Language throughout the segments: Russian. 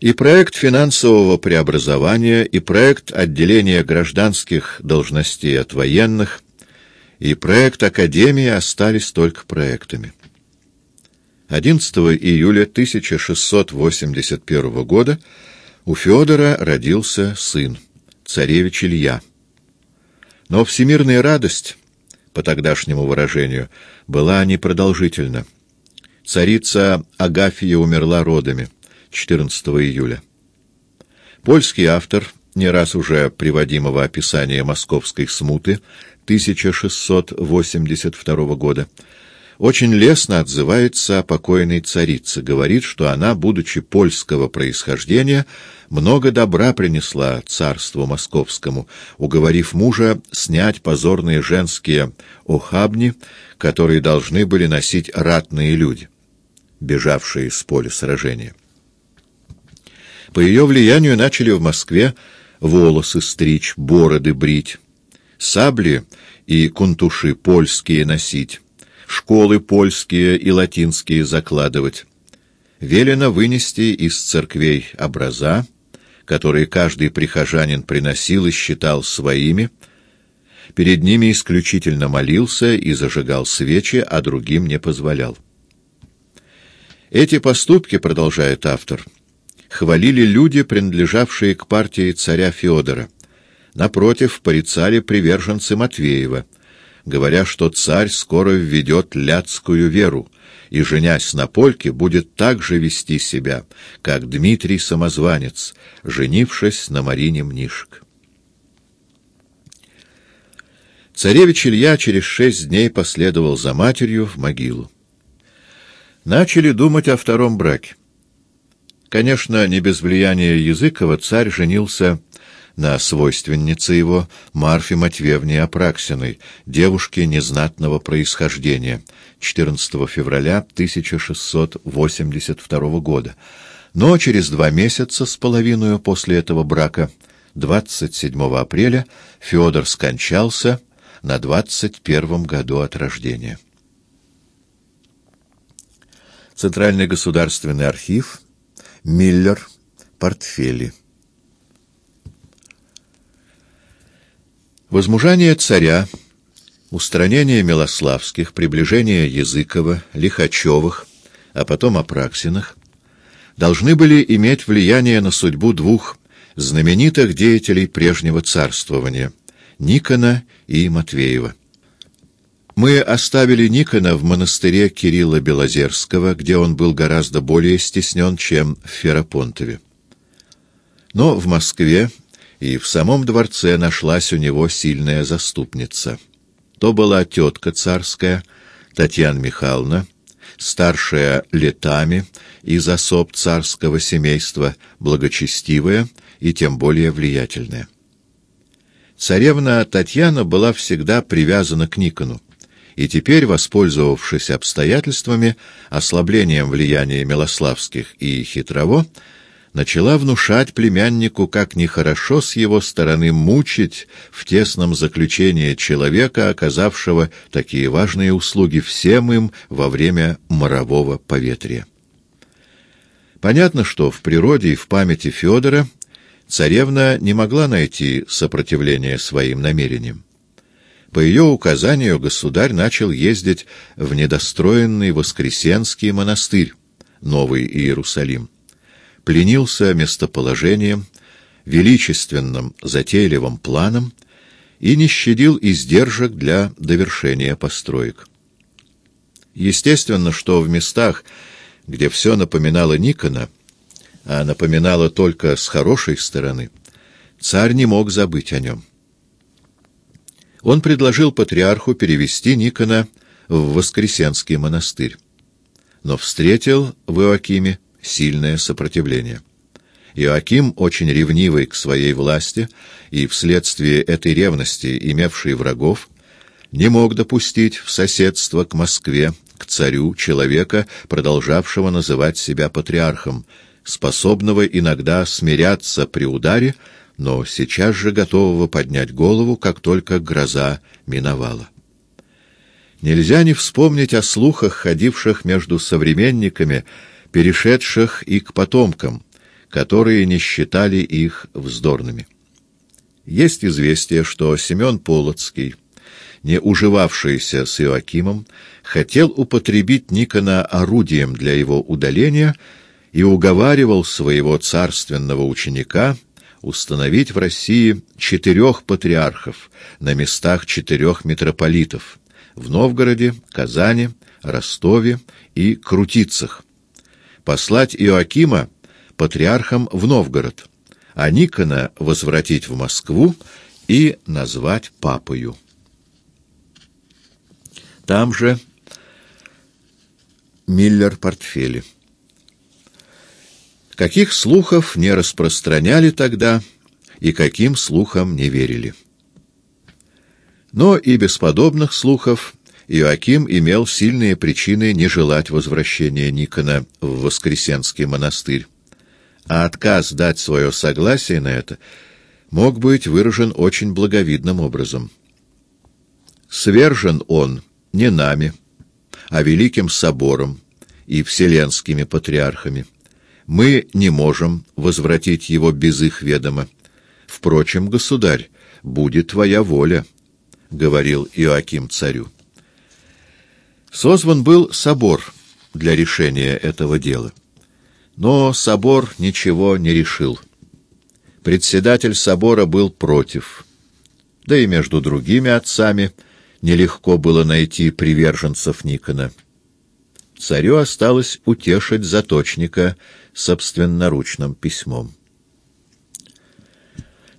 И проект финансового преобразования, и проект отделения гражданских должностей от военных, и проект Академии остались только проектами. 11 июля 1681 года у Федора родился сын, царевич Илья. Но всемирная радость, по тогдашнему выражению, была непродолжительна. Царица Агафия умерла родами. 14 июля. Польский автор, не раз уже приводимого описания московской смуты 1682 года, очень лестно отзывается о покойной царице, говорит, что она, будучи польского происхождения, много добра принесла царству московскому, уговорив мужа снять позорные женские охабни, которые должны были носить ратные люди, бежавшие с поля сражения. По ее влиянию начали в Москве волосы стричь, бороды брить, сабли и кунтуши польские носить, школы польские и латинские закладывать. Велено вынести из церквей образа, которые каждый прихожанин приносил и считал своими, перед ними исключительно молился и зажигал свечи, а другим не позволял. Эти поступки, продолжает автор, — хвалили люди, принадлежавшие к партии царя Феодора. Напротив, порицали приверженцы Матвеева, говоря, что царь скоро введет ляцкую веру, и, женясь на польке, будет так же вести себя, как Дмитрий Самозванец, женившись на Марине Мнишек. Царевич Илья через шесть дней последовал за матерью в могилу. Начали думать о втором браке. Конечно, не без влияния Языкова царь женился на свойственнице его Марфе Матвеевне Апраксиной, девушке незнатного происхождения, 14 февраля 1682 года. Но через два месяца с половиной после этого брака, 27 апреля, Федор скончался на 21 году от рождения. Центральный государственный архив — Миллер, портфели. Возмужание царя, устранение Милославских, приближение Языкова, Лихачевых, а потом Апраксиных, должны были иметь влияние на судьбу двух знаменитых деятелей прежнего царствования — Никона и Матвеева. Мы оставили Никона в монастыре Кирилла Белозерского, где он был гораздо более стеснен, чем в Ферапонтове. Но в Москве и в самом дворце нашлась у него сильная заступница. То была тетка царская, Татьяна Михайловна, старшая летами из особ царского семейства, благочестивая и тем более влиятельная. Царевна Татьяна была всегда привязана к Никону и теперь, воспользовавшись обстоятельствами, ослаблением влияния Милославских и Хитрово, начала внушать племяннику, как нехорошо с его стороны мучить в тесном заключении человека, оказавшего такие важные услуги всем им во время морового поветрия. Понятно, что в природе и в памяти Федора царевна не могла найти сопротивления своим намерениям. По ее указанию государь начал ездить в недостроенный Воскресенский монастырь, Новый Иерусалим. Пленился местоположением, величественным затейливым планом и не щадил издержек для довершения построек. Естественно, что в местах, где все напоминало Никона, а напоминало только с хорошей стороны, царь не мог забыть о нем он предложил патриарху перевести Никона в Воскресенский монастырь, но встретил в Иоакиме сильное сопротивление. Иоаким, очень ревнивый к своей власти и вследствие этой ревности имевший врагов, не мог допустить в соседство к Москве, к царю, человека, продолжавшего называть себя патриархом, способного иногда смиряться при ударе, но сейчас же готового поднять голову, как только гроза миновала. Нельзя не вспомнить о слухах, ходивших между современниками, перешедших и к потомкам, которые не считали их вздорными. Есть известие, что Семен Полоцкий, не уживавшийся с Иоакимом, хотел употребить Никона орудием для его удаления и уговаривал своего царственного ученика установить в России четырех патриархов на местах четырех митрополитов в Новгороде, Казани, Ростове и Крутицах, послать Иоакима патриархом в Новгород, а Никона возвратить в Москву и назвать папою. Там же Миллер портфели. Каких слухов не распространяли тогда и каким слухам не верили. Но и без подобных слухов Иоаким имел сильные причины не желать возвращения Никона в Воскресенский монастырь, а отказ дать свое согласие на это мог быть выражен очень благовидным образом. «Свержен он не нами, а Великим Собором и Вселенскими Патриархами. Мы не можем возвратить его без их ведома. Впрочем, государь, будет твоя воля», — говорил Иоаким царю. Созван был собор для решения этого дела. Но собор ничего не решил. Председатель собора был против. Да и между другими отцами нелегко было найти приверженцев Никона. Царю осталось утешить заточника собственноручным письмом.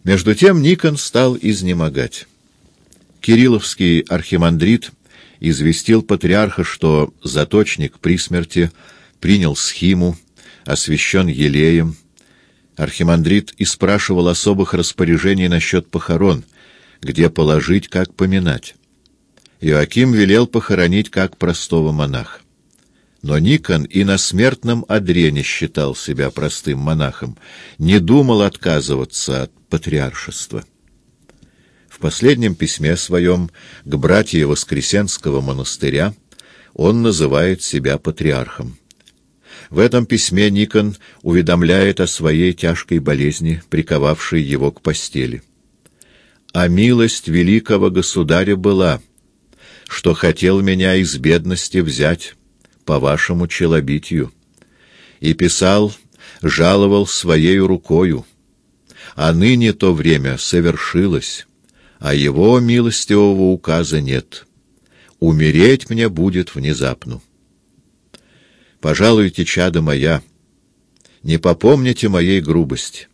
Между тем Никон стал изнемогать. Кирилловский архимандрит известил патриарха, что заточник при смерти принял схиму, освящен елеем. Архимандрит и спрашивал особых распоряжений насчет похорон, где положить, как поминать. Иоаким велел похоронить как простого монаха. Но Никон и на смертном одре не считал себя простым монахом, не думал отказываться от патриаршества. В последнем письме своем к братьям Воскресенского монастыря он называет себя патриархом. В этом письме Никон уведомляет о своей тяжкой болезни, приковавшей его к постели. «А милость великого государя была, что хотел меня из бедности взять по вашему челобитию, и писал, жаловал своею рукою, а ныне то время совершилось» а его милостивого указа нет. Умереть мне будет внезапно. Пожалуйте, чада моя, не попомните моей грубости.